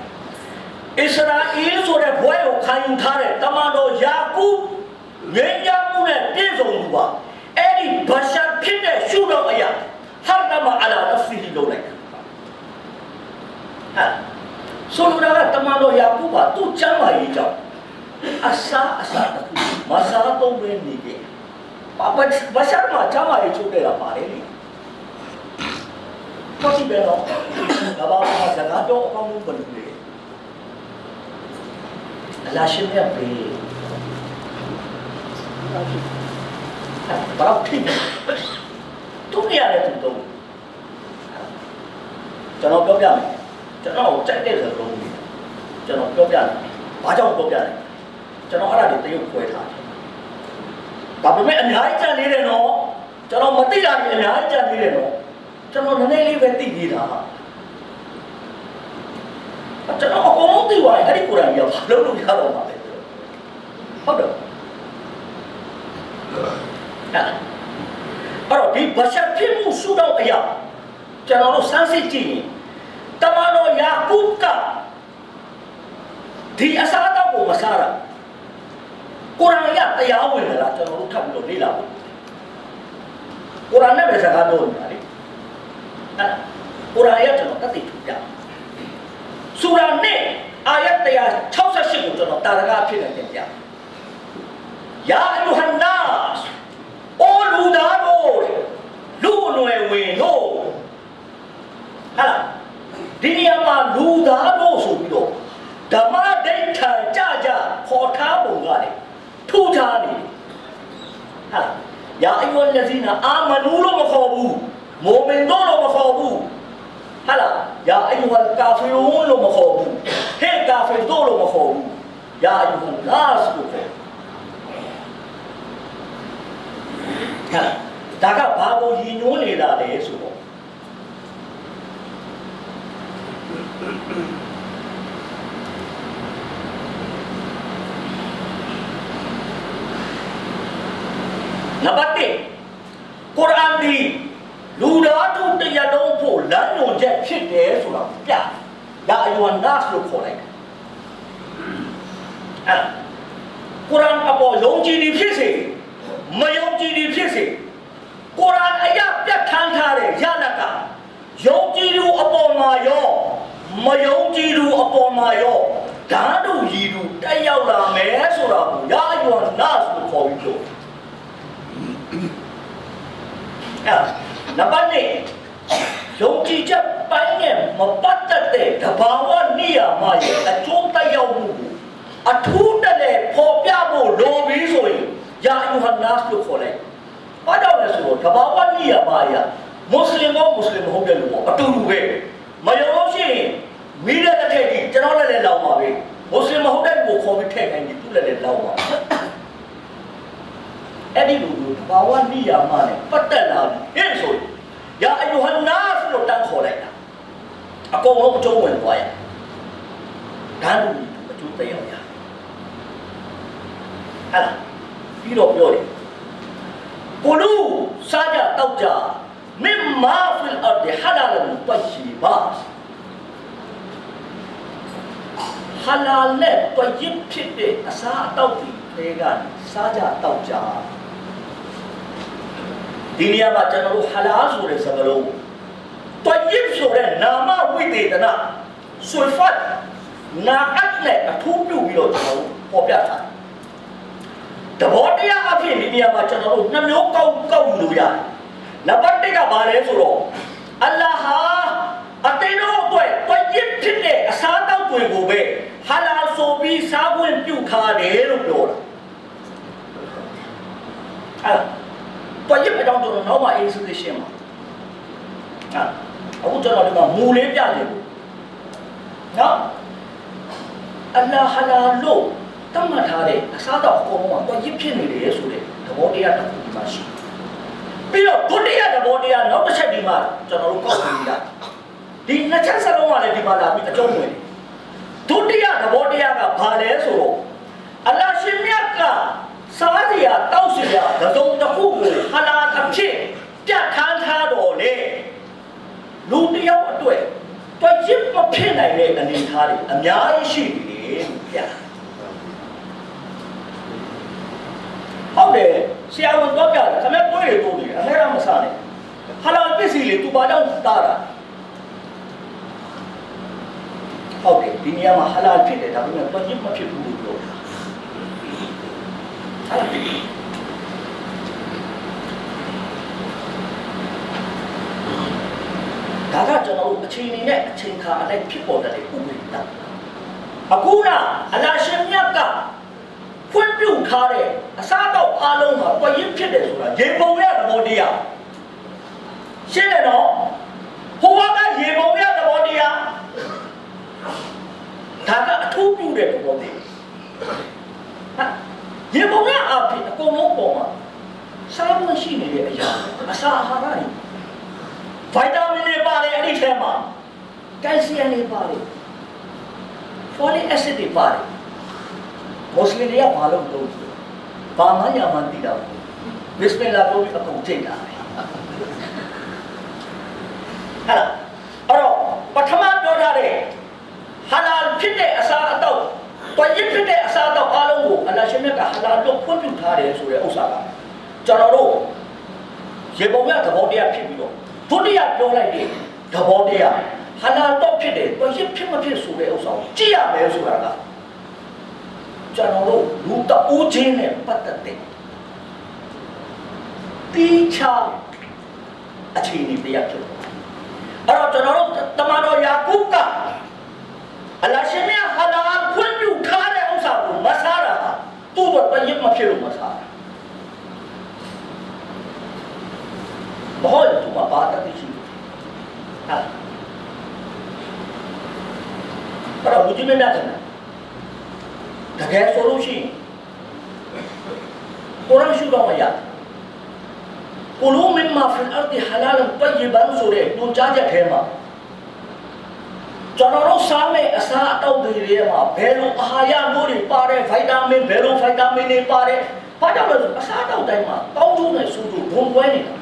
အစ္စရာအီးဆိုတဲ့ဘွဲကိုခံယူထားတဲ့တမန်တော်ယာကုငြိမ်းချမ်းမှုနဲ့ပြည့်စုံသူပါအဲ့ဒီဘာရှာဖြစ်တဲ့ရှုတော့အရာဟာဒမအလာနဖီဟီလို့လိုက်ဟာဆိုလိုတာကတမန်တော်ယာကုပါသူ့ချမ်းသာရေးကြောင့်အစာအစာတစ်ခုမဆာတော့ဘယ်နေခဲ့ဘာဘာရှာမှာချမ်းသာရေးချုပ်တဲ့တာပါလေ တော့ဒီပဲတော့ဒါပါမှာစကားတော့အကောင်းဆုံးဘယ်လိုလဲအလားရှိမြတ်ပြီဘာလို့ထိတူနေရတယ်သူတော့ကျွန်တော်ပြောပြမယ်ကျွန်တော်ကြိုက်တဲ့စကားလုံးတွေကျွန်တော်ပြောပြတယ်ဘာကြောင့်ပြောပြလဲကျွန်တော်အဲ့ဒါတွေတရုပ်ခွဲထားတယ်ဒါပေမဲ့အများကြီးကြံနေတယ်နော်ကျွန်တော်မသိတာတွေအများကြီးကြံနေတယ်နော် ကျွန်တော်နည်းနည်းလေးပဲသိနေတာကျွန်တော်အကုန်လုံးသိသွားရင်အဲ့ဒီကိုယ်တိုင်ကဘာလုပ်လို့ရတော့မှာလဲဟုတ်တယ်အဲ့တော့ဒီဘရှဖြစ်မှုစုတော့အရာကျွန်တော်တို့စမ်းစစ်ကြည့်ရင်တမန်တော်ယာကုပ်ကဒီအစားအသောက်ကိုမစားတာကုရ်အာန်ကတရားဝင်တယ်လားကျွန်တော်တို့ထပ်ပြီးတော့လေ့လာဖို့ကုရ်အာန်နဲ့ပဲစကားပြောနေတာလေ အဲ့ကုရ်အာန်ကကျွန်တော်တတ်သိထူပြဆူရာနဲ့အာယတ်168ကိုကျွန်တော်တာရကအဖြစ်နဲ့တင်ပြယာအယူဟန်နာစ်အိုလူသားတို့လူအနွယ်ဝင်တို့ဟာလားဒီနေရာမှာလူသားတို့ဆိုပြီးတော့ဓမ္မဒိဋ္ဌံကြကြခေါ်ထားပုံကလေထူထားနေဟာလားယာအယူဟန်လဇီနာအာမနူလို့မခေါ်ဘူး မိုမင်တို့လို့မခေါ်ဘူးဟာလားယာအယူဟန်ကာဖီရူန်လို့မခေါ်ဘူးဟဲ့ကာဖီတို့လို့မခေါ်ဘူးယာအယူဟန်နာစ်လို့ခေါ်ဟာဒါကဘာကိုရည်ညွှန်းနေတာလဲဆိုတော့နံပါတ်1ကုရ်အာန်ဒီ လူသားတို့တရားလုံးဖို့လမ်းညွှန်ချက်ဖြစ်တယ်ဆိုတာပြ။ဒါအယွန်နတ်လို့ခေါ်လိုက်တယ်။အဲ့ကုရ်အာန်အပေါ်ယုံကြည်သည်ဖြစ်စေမယုံကြည်သည်ဖြစ်စေကုရ်အာန်အရာပြတ်ထန်းထားတဲ့ရလကယုံကြည်သူအပေါ်မှာရောမယုံကြည်သူအပေါ်မှာရောဓာတ်တို့ရည်သူတက်ရောက်လာမယ်ဆိုတာကိုရာအယွန်နတ်လို့ခေါ်ပြီးပြောအဲ့ နံပါတ်1ယုံကြည်ချက်ပိုင်းနဲ့မပတ်သက်တဲ့တဘာဝနိယာမရဲ့အကျိုးတက်ရောက်မှုကိုအထူးတလည်းပေါ်ပြဖို့လိုပြီးဆိုရင်ယာအယူဟန်နတ်လို့ခေါ်လိုက်။ဘာကြောင့်လဲဆိုတော့တဘာဝနိယာမရမွတ်စလင်ကောမွတ်စလင်မဟုတ်တဲ့လူပေါ့အတူတူပဲမယုံလို့ရှိရင်မိတဲ့တစ်ထည့်ကြီးကျွန်တော်လည်းလည်းလောင်ပါပဲမွတ်စလင်မဟုတ်တဲ့လူကိုခေါ်ပြီးထည့်ခိုင်းပြီးသူလည်းလည်းလောင်ပါ အဲ့ဒီလူကိုတဘာဝနိယာမနဲ့ပတ်သက်လာဟဲ့ဆိုယာအယူဟန်နတ်လို့တန်းခေါ်လိုက်တာအကုန်လုံးအကျုံးဝင်သွားရဒါလူအကျိုးသက်ရောက်ရဟဲ့လားပြီးတော့ပြောတယ်ကိုလူစားကြတောက်ကြမင်မာဖီလ်အဒ်ဟလာလန်တရှိဘာဟလာလက်တွရစ်ဖြစ်တဲ့အစားအတောက်တွေတွေကစားကြတောက်ကြ ဒီနေရာမှာကျွန်တော်တို့ဟလာဆိုတဲ့စကားလုံးတွရစ်ဆိုတဲ့နာမဝိသေသနာဆူလ်ဖတ်နာအတ်နဲ့အထူးပြုပြီးတော့ကျွန်တော်တို့ပေါ်ပြထားတဘောတရားအဖြစ်ဒီနေရာမှာကျွန်တော်တို့နှမျိုးကောက်ကောက်ယူလို့ရတယ်နံပါတ်1ကဘာလဲဆိုတော့အလ္လာဟာအတေတို့အတွက်တွရစ်ဖြစ်တဲ့အစားအသောက်တွေကိုပဲဟလာဆိုပြီးစားခွင့်ပြုထားတယ်လို့ပြောတာအဲ့ တော့ရစ်ပြောင်းတော့နောက်မှ institution မှာအဲ့အခုကျွန်တော်ဒီမှာမူလေးပြနေဘူးနော်အလ္လာဟလာလို့တတ်မှတ်ထားတဲ့အစားတော့အကုန်လုံးကတော့ရစ်ဖြစ်နေတယ်ဆိုတဲ့သဘောတရားတစ်ခုဒီမှာရှိပြီးတော့ဒုတိယသဘောတရားနောက်တစ်ချက်ဒီမှာကျွန်တော်တို့ကောက်ပြီးရဒီနှစ်ချက်စလုံးကလည်းဒီမှာလာပြီးအကျုံးဝင်ဒုတိယသဘောတရားကဘာလဲဆိုတော့အလ္လာရှင်မြတ်က စားစရာတောက်စရာသစုံတစ်ခုကိုဟလာအဖြစ်ပြတ်ထန်းထားတော်လေလူတယောက်အတွက်တွက်ရစ်မဖြစ်နိုင်တဲ့အနေအထားတွေအများကြီးရှိနေတယ်လို့ပြဟုတ်တယ်ဆရာဝန်တော့ပြတယ်ခမဲပွေးတွေတိုးနေတယ်အမဲရမစားနဲ့ဟလာပစ္စည်းလေသူဘာကြောင့်တားတာဟုတ်တယ်ဒီနေရာမှာဟလာဖြစ်တယ်ဒါပေမဲ့တွက်ရစ်မဖြစ်ဘူးလို့ပြောတာဟလာ ဒါကကျွန်တော်တို့အချိန်နေနဲ့အချိန်ခါအလိုက်ဖြစ်ပေါ်တဲ့ဥပဒေတာအခုကအလာရှင်မြတ်ကဖွင့်ပြထားတဲ့အစားတော့အားလုံးမှာတွရင်ဖြစ်တယ်ဆိုတာရေပုံရသဘောတရားရှင်းတယ်နော်ဟိုကရေပုံရသဘောတရားဒါကအထူးပြုတဲ့သဘောတရားဟာ ရေပုံရအဖြစ်အကုန်လုံးပေါ်မှာစားဖို့ရှိနေတဲ့အရာအစာအာဟာရတွေဗိုက်တာမင်တွေပါတယ်အဲ့ဒီထဲမှာကယ်လ်ဆီယမ်တွေပါတယ်ဖိုလီအက်ဆစ်တွေပါတယ်မွတ်စလင်တွေကဘာလို့လုပ်လဲဘာမှရမှန်းသိတော့ဘစ်မင်လာပြောပြီးအကုန်ချိန်တာပဲဟဲ့လားအဲ့တော့ပထမပြောထားတဲ့ဟာလာဖြစ်တဲ့အစာအတော့တွင်ဖြစ်တဲ့အစာအတော့အားလုံးကိုအ လ္လာရှင်မြတ်ကဟလာလို့ဖွင့်ပြထားတယ်ဆိုတဲ့ဥစ္စာကကျွန်တော်တို့ရေပုံရသဘောတရားဖြစ်ပြီးတော့ဒုတိယပြောလိုက်တဲ့သဘောတရားဟလာတော့ဖြစ်တယ်ဘာဖြစ်ဖြစ်မဖြစ်ဆိုတဲ့ဥစ္စာကိုကြည့်ရမယ်ဆိုတာကကျွန်တော်တို့လူတအိုးချင်းနဲ့ပတ်သက်တဲ့တိချာအခြေအနေတရားဖြစ်တယ်အဲ့တော့ကျွန်တော်တို့တမန်တော်ယာကုပ်ကအလ္လာရှင်မြတ်ဟလာ သူ့တော့တရမဖြစ်လို့မစားတာမဟုတ်သူကဘာတတ်ရှိဟာအဲ့တော့ဘုရားမင်းများတယ်တကယ်ဆိုလို့ရှိရင်ကိုရမ်းရှုတော့မရတယ်ကုလူမင်မာဖီအ်အရ်ဒ်ဟလာလန်တယဘန်ဆိုတဲ့ညွှန်ကြားချက်ထဲမှာ ကျွန်တော်တို့စားမယ့်အစာအတော့တွေထဲမှာဘယ်လိုအာဟာရမျိုးတွေပါတယ်ဗိုက်တာမင်ဘယ်လိုဗိုက်တာမင်တွေပါတယ်ဘာကြောင့်လဲဆိုအစာအတော့တိုင်းမှာကောင်းကျိုးနဲ့ဆိုးကျိုးဘုံပွဲနေတာ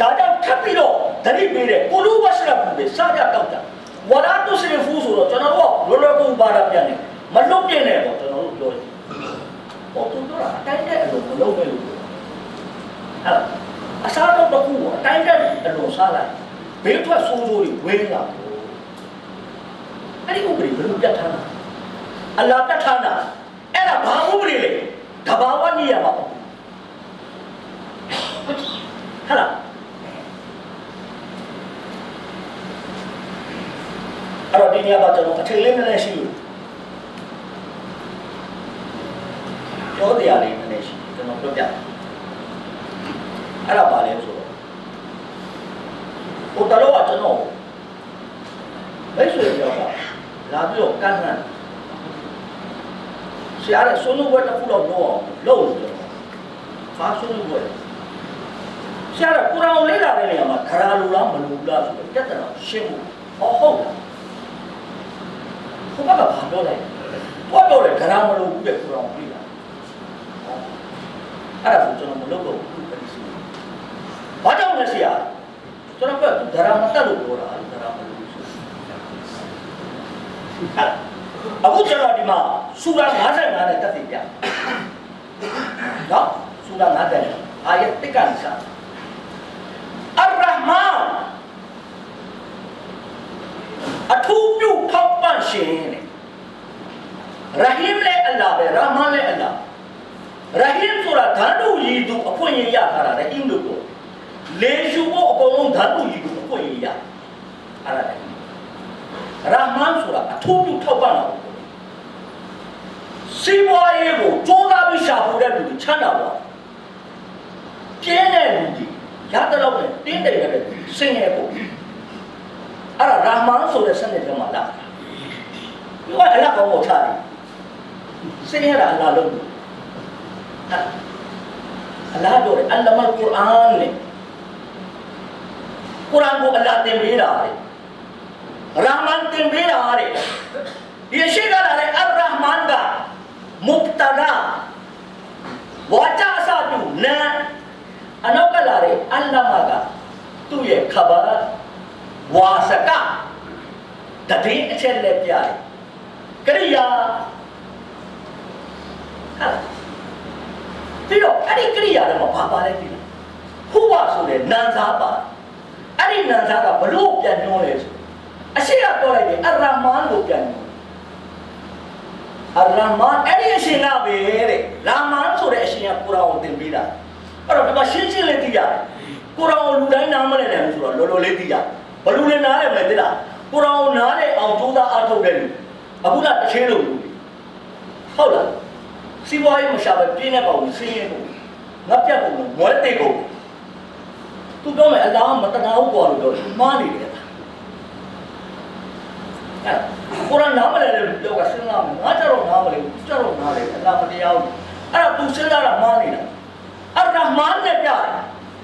ဒါကြောင့်ထပ်ပြီးတော့တတိပေးတဲ့ကုလူဝရှရဘူးပဲစားကြတော့ကြဝလာတုစရဖူဆိုတော့ကျွန်တော်တို့ကလောလောကူပါတာပြန်နေမလွတ်ပြင်းနဲ့ပေါ့ကျွန်တော်တို့ပြောတယ်ပေါ့သူတို့ကအတိုင်းတဲ့အလိုမလုပ်မဲ့လို့အဲ့အစားတော့တခုအတိုင်းတဲ့အလိုစားလိုက်ဘေးထွက်ဆိုးဆိုးတွေဝင်းလာတယ်အဲ့ ဒီဥပဒေဘယ်လိုပြတ်ထားတာအလားပြတ်ထားတာအဲ့ဒါဘာဥပဒေလဲတဘာဝနည်းရမှာပေါ့ဟဲ့လားအဲ့တော့ဒီနေရာမှာကျွန်တော်အထင်လေးနည်းနည်းရှိလို့ပြောတရားလေးနည်းနည်းရှိကျွန်တော်ပြောပြအဲ့ဒါပါလဲဆိုတော့ဟိုတလောကကျွန်တော်မိတ်ဆွေပြောတာ လာပြီးတော့ကန့်နှံ့ဆရာလည်းဆွေးနွေးပွဲတစ်ခုတော့လုပ်အောင်လုပ်လို့ပြောဖာဆွေးနွေးပွဲဆရာကကုရ်အာန်လေးလာတဲ့နေရာမှာခရာလူလားမလူလားဆိုတော့ပြဿနာရှင်းဖို့ဟောဟုတ်လားဘုရားကဘာပြောလိုက်ဘာပြောလဲခရာမလူဘူးတဲ့ကုရ်အာန်လေးလာအဲ့ဒါဆိုကျွန်တော်မလုပ်တော့ဘူးပြည်စီဘာကြောင့်လဲဆရာကျွန်တော်ကဒရာမတက်လို့ပြောတာဒရာမလို့ဆို အခုကျွန်တော်ဒီမှာစူရာ55နဲ့တက်သိပြနော်စူရာ50အာယတ်တစ်ကန်စာအရ်ရဟ်မန်အထူးပြုထောက်ပံ့ရှင်တဲ့ရဟီမ်လည်းအလ္လာဟ်ပဲရဟ်မန်လည်းအလ္လာဟ်ရဟီမ်ဆိုတာဓာတ်တို့ရည်သူအခွင့်အရေးရထားတာရဟီမ်လို့ပြောလေရှုဖို့အကုန်လုံးဓာတ်တို့ရည်သူအခွင့်အရေးရအဲ့ဒါလည်း ရာမန်ဆိုတာအထူးပြုထောက်ပံ့တာပေါ့စီးပွားရေးကိုကြိုးစားပြီးရှာဖွေတဲ့လူတွေချမ်းသာပါကျင်းတဲ့လူတွေရတဲ့လောက်နဲ့တင်းတယ်တဲ့စင်ရဲ့ပေါ့အဲ့ဒါရာမန်ဆိုတဲ့စနစ်ကမှလာဒီကအလားကောင်းကိုချတယ်စင်ရတာအလားလုံးအလားပြောတယ်အလ္လာမတ်ကုရ်အာန်နဲ့ကုရ်အာန်ကိုအလားသင်ပေးတာလေ ရာမန်တင်ပေးတာတဲ့ဒီရှိကလာတဲ့အရ်ရဟ်မန်ကမုဘတဒါဝါတာအစပြုနာအနောက်ကလာတဲ့အလ္လာမကသူ့ရဲ့ခဘာဝါစကတတိအချက်လက်ပြတယ်ကရိယာဟာပြီးတော့အဲ့ဒီကရိယာတွေမှာဘာပါလဲပြီဟူဝါဆိုတဲ့နန်စားပါအဲ့ဒီနန်စားကဘလို့ပြန်နှောလဲဆို အရှိကပြောလိုက်တယ်အရမန်ကိုပြန်တယ်အရမန်အဲ့ဒီအရှင်ကပဲတဲ့လာမန်ဆိုတဲ့အရှင်ကကုရ်အာန်ကိုသင်ပေးတာအဲ့တော့ဒီမှာရှင်းရှင်းလေးသိရတယ်ကုရ်အာန်ကိုလူတိုင်းနားမလည်နိုင်ဘူးဆိုတော့လောလောလေးသိရဘလူလည်းနားလည်မယ်သိလားကုရ်အာန်ကိုနားလည်အောင်ကြိုးစားအားထုတ်တဲ့လူအခုကတစ်ချင်းလို့လူဟုတ်လားစီးပွားရေးမရှာပဲပြင်းတဲ့ပုံဆင်းရဲပုံငါပြတ်ပုံမွဲတိတ်ပုံသူပြောမယ်အလားမတနာဘူးကွာလို့ပြောတယ်မှားနေတယ် ကုရ်အာန်နားမလဲလို့ပြောကစဉ်းစားမယ်ငါကြတော့နားမလဲဘူးကြတော့နားလဲအလားမတရားဘူးအဲ့ဒါသူစဉ်းစားတာမှားနေတာအရ်ရဟ်မန်နဲ့ပြတယ်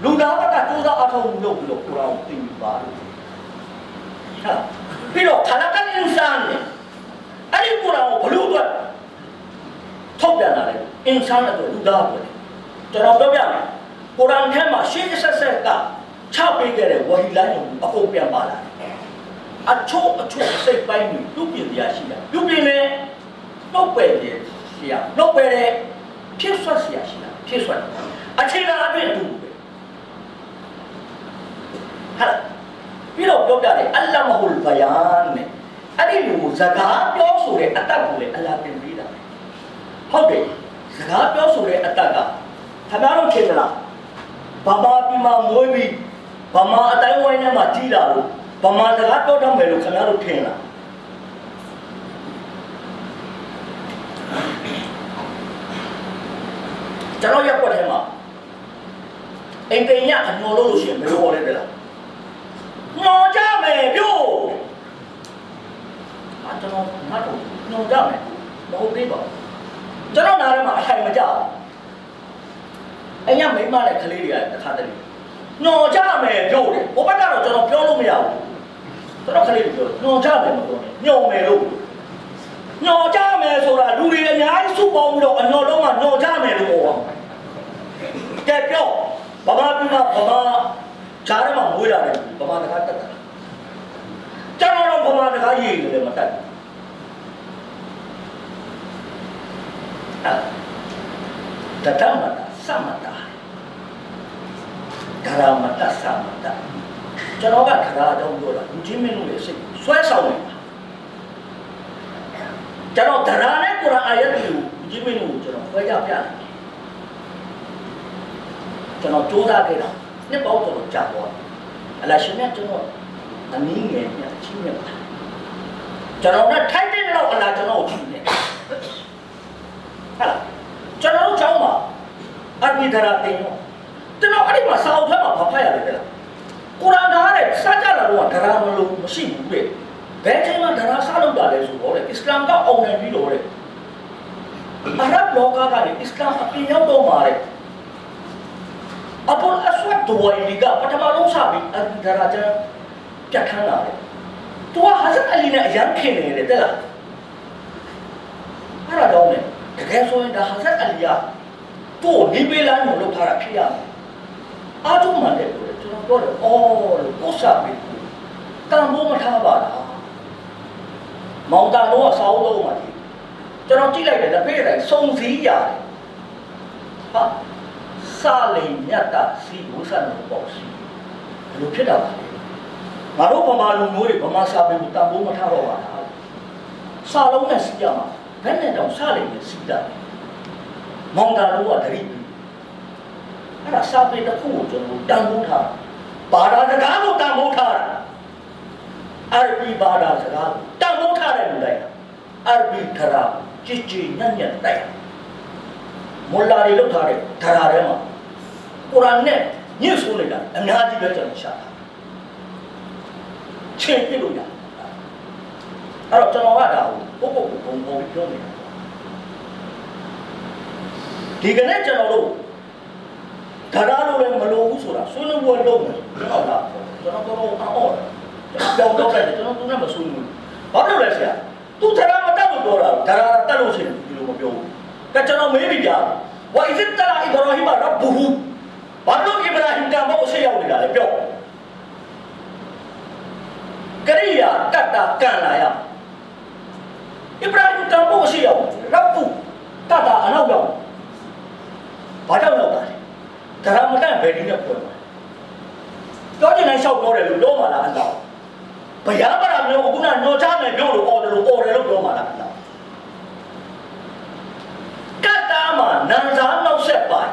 လူသားဘက်ကစူးစမ်းအထောက်အကူလုပ်ပြီးတော့ကုရ်အာန်ကိုသိပြီးပါလို့ဟာပြီးတော့ခလာကန်အင်ဆန်နဲ့အဲ့ဒီကုရ်အာန်ကိုဘလို့အတွက်ထုတ်ပြန်လာတယ်အင်ဆန်အတွက်လူသားအတွက်ကျွန်တော်ပြောပြမယ်ကုရ်အာန်ထဲမှာရှေးဆက်ဆက်ကချပေးခဲ့တဲ့ဝဟီလိုင်းကိုအကုန်ပြန်ပါလာတယ် အချို့အချို့စိတ်ပိုင်းတွေပြုပြင်ရရှိတာပြုပြင်မယ်နှုတ်ပယ်တယ်ဆရာနှုတ်ပယ်တယ်ဖြစ်ဆွတ်ဆရာရှိတာဖြစ်ဆွတ်အခြေခံအဖြစ်တူပဲဟာပြီးတော့ပြောပြတယ်အလ္လာမဟူလ်ဘယာန်နဲ့အဲ့ဒီလူစကားပြောဆိုတဲ့အတတ်ကိုလေအလ္လာတင်ပေးတာဟုတ်တယ်စကားပြောဆိုတဲ့အတတ်ကခင်ဗျားတို့ထင်လားဘာဘာပြမမွေးပြီးဘာမအတိုင်းဝိုင်းထဲမှာကြီးလာလို့ ဗမာစကားပြောတတ်မယ်လို့ခင်ဗျားတို့ထင်လားကျွန်တော်ရက်ွက်ထဲမှာအိမ်ပင်ရအညော်လို့လို့ရှိရင်ဘယ်လိုဟောလဲတဲ့လားညော်ကြမယ်ပြုတ်အကျွန်တော်ငါတို့ညော်ကြမယ်မဟုတ်သေးပါဘူးကျွန်တော်နားထဲမှာအထိုင်မကြဘူးအိမ်ရမိန်းမနဲ့ကလေးတွေကတစ်ခါတည်းညော်ကြမယ်ပြုတ်တယ်ဟိုဘက်ကတော့ကျွန်တော်ပြောလို့မရဘူး ကျွန်တော်ကလေးတွေပြောညော်ကြမယ်မပြောနဲ့ညော်မယ်လို့ညော်ကြမယ်ဆိုတာလူတွေအများကြီးစုပေါင်းပြီးတော့အညော်လုံးကညော်ကြမယ်လို့ပြောကဲပြောဗမာပြည်မှာဗမာဂျားထဲမှာမွေးလာတယ်ဗမာတကားတက်တာကျွန်တော်တော့ဗမာတကားရေးနေတယ်မတက်ဘူးအဲတတမတာသမတာဒရာမတာသမတာ ကျွန်တော်ကဒရာတော့ပြောတာလူချင်းမင်းတို့ရဲ့စိတ်ဆွဲဆောင်နေတာကျွန်တော်ဒရာနဲ့ကုရ်အာန်အာယတ်ကိုလူချင်းမင်းတို့ကိုကျွန်တော်ခွဲကြပြတယ်ကျွန်တော်ကြိုးစားခဲ့တာနှစ်ပေါင်းတော်တော်ကြာသွားအလရှင်နဲ့ကျွန်တော်အနည်းငယ်နဲ့ချင်းမြတ်ပါကျွန်တော်နဲ့ထိုက်တဲ့လောက်အလားကျွန်တော်ကိုကြည့်နေဟာကျွန်တော်တို့ကျောင်းမှာအဘိဓာရတင်ရောကျွန်တော်အဲ့ဒီမှာစာအုပ်ထဲမှာဖတ်ဖတ်ရတယ်တဲ့ ကုရ်အာန်ကတဲ့စကြလာတော့ဒရာမလို့မရှိဘူးတဲ့ဘယ်ချိန်မှာဒရာစလုပ်တာလဲဆိုတော့တဲ့အစ္စလာမ်ကအောင်နိုင်ပြီးတော့တဲ့အရဗ်လောကကနေအစ္စလာမ်အပြင်ရောက်တော့မှာတဲ့အပေါ်အဆွတ်ဒဝိုင်လီကပထမဆုံးစပြီးအဘိဓာရကျမ်းပြတ်ထန်းလာတယ်သူကဟာဇတ်အလီနဲ့အရန်ခင်နေတယ်တဲ့လားအဲ့ဒါတော့ねတကယ်ဆိုရင်ဒါဟာဇတ်အလီကသူ့ကိုနေပေးလမ်းကိုလုပ်ထားတာဖြစ်ရမယ်အားထုတ်မှလည်းပြောတယ် ကျွန်တော်ပြောတယ်အော်လို့ကိုးစားပြီးတန်ဖိုးမထားပါလားမောင်တန်တော့ဆောင်းတော့မှဒီကျွန်တော်ကြည့်လိုက်တယ်လက်ဖေးတိုင်းစုံစည်းရတယ်ဟာစာလိမ်မြတ်တာစီဝုဆန်လို့ပေါ့စီဘယ်လိုဖြစ်တာပါလဲငါတို့ဗမာလူမျိုးတွေဗမာစာပေကိုတန်ဖိုးမထားတော့ပါလားစာလုံးနဲ့စီးရမှာဘယ်နဲ့တော့စာလိမ်နဲ့စီးတာမောင်တန်တော့ကတတိပြီး အဲ့ဒါစာပေတစ်ခုကိုကျွန်တော်တန်ဖိုးထားဘာသာစကားကိုတန်ဖိုးထားတာအာရဘီဘာသာစကားတန်ဖိုးထားတဲ့လူတိုင်းအာရဘီထရာကြည်ကြည်ညံ့ညံ့တိုက်မုလာတွေလောက်ထားတဲ့ဓာရာထဲမှာကုရ်အာန်နဲ့ညှိဆိုးနေတာအများကြီးပဲကျွန်တော်ရှာတာချင်းပြလို့ရအဲ့တော့ကျွန်တော်ကဒါကိုပုတ်ပုတ်ပုံပုံပြောနေတာဒီကနေ့ကျွန်တော်တို့ ဓာရာလို့လည်းမလိုဘူးဆိုတာဆွေးနွေးပွဲလုပ်မယ်ကျွန်တော်ကကျွန်တော်တော့အော်ကျွန်တော်တော့တယ်ကျွန်တော်သူနဲ့မဆွေးနွေးဘာလို့လဲဆရာသူဓာရာမတက်လို့ပြောတာဓာရာတက်လို့ရှိရင်ဒီလိုမပြောဘူးကကျွန်တော်မေးပြီကြာဝိဇစ်တလာအီဘရာဟိမရဘဘူဘာလို့အီဘရာဟိမ်ကမောဆေရောက်နေတာလဲပြောကရိယာတတ်တာကန်လာရအီဘရာဟိမ်ကမောဆေရောက်ရဘဘူတတ်တာအနောက်ရောက်ဘာကြောင့်ရောက်တာလဲ ဒရာမတန်ဘယ်ဒီနဲ့ပြောမှာပြောချင်တိုင်းလျှောက်ပြောတယ်လို့ပြောမှာလားအလောင်းဘရားပါရမျိုးခုနညောချမယ်ပြောလို့အော်တယ်လို့အော်တယ်လို့ပြောမှာလားအလောင်းကတ္တာမှာနန်စားနောက်ဆက်ပိုင်း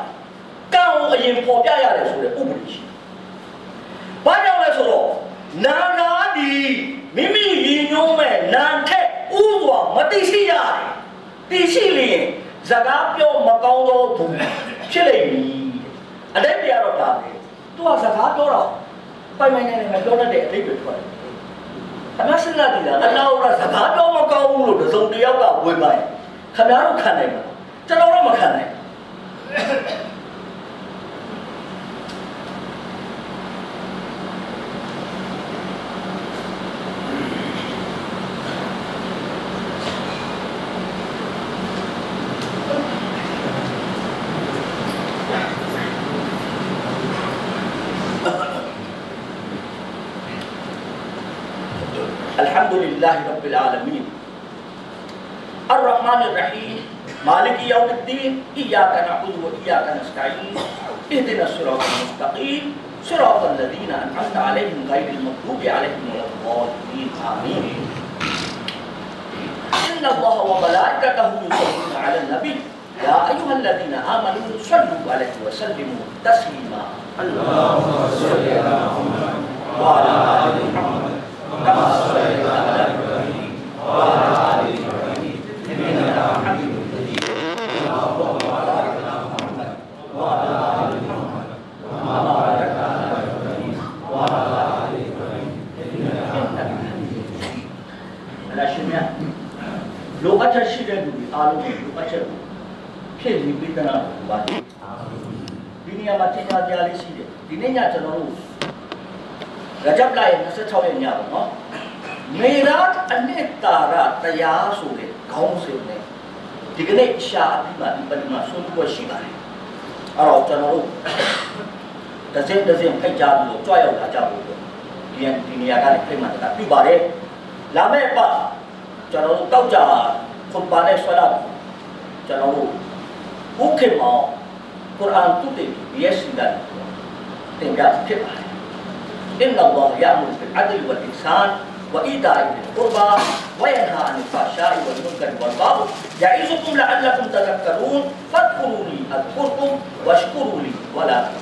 ကံကိုအရင်ပေါ်ပြရတယ်ဆိုတဲ့ဥပဒေရှိ။ဘာကြောင့်လဲဆိုတော့နန်စားဒီမိမိရည်ညွှန်းမဲ့နန်ထက်ဥစွာမသိရှိရတယ်။သိရှိလျင်စကားပြောမကောင်းသောသူဖြစ်လိမ့်မည်။ အတိတ်ပြတော့ဒါပဲ။ तू ကစကားပြောတော့ပိုင်ပိုင်နေနေမပြောတတ်တဲ့အတိတ်ပဲထွက်တယ်။အမစနာဒီလားအလောကစကားပြောမကောင်းဘူးလို့တစုံတစ်ယောက်ကဝေပိုင်။ခင်ဗျားတို့ခံနိုင်မှာကျွန်တော်တော့မခံနိုင် صلوا عليه وسلموا تسليما اللهم صل على محمد وعلى آل محمد كما صليت على إبراهيم وعلى آل إبراهيم إنك حميد مجيد اللهم بارك على محمد وعلى آل محمد كما باركت على إبراهيم وعلى آل إبراهيم إنك حميد مجيد အလားရှင်များလိုအပ်ချက်ရှိတဲ့လူတွေအားလုံးကိုလိုအပ်ချက်ကိုဖြည့်ပြီးပေးတဲ့နာ ကိုပါဒီနေရာမှာသင်ကြားကြားလေးရှိတယ်ဒီနေ့ညကျွန်တော်တို့ရကြပ်လိုက်26ရက်ညပေါ့နော်မေရာအနှစ်တာရတရားဆိုတဲ့ခေါင်းစဉ်နဲ့ဒီကနေ့ရှာအပြီးမှဒီပရိမာဆုံးဖို့ရှိပါတယ်အဲ့တော့ကျွန်တော်တို့တစ်စင်းတစ်စင်းဖိတ်ကြားပြီးတော့ကြွရောက်လာကြဖို့ဒီဒီနေရာကနေဖိတ်မှတကပြုပါတယ်လာမယ့်ပတ်ကျွန်တော်တို့တောက်ကြခွန်ပါနဲ့ဆွဲလာကျွန်တော်တို့ Bukit mau Quran itu tinggi, dia sudah tinggal kita. Inna Allah ya'mur bil adl wal ihsan wa ita'i bil qurba wa yanha 'anil fahsya'i wal munkari wal baghi ya'izukum la'allakum tadhakkarun fadhkuruni adhkurkum washkuru li wa la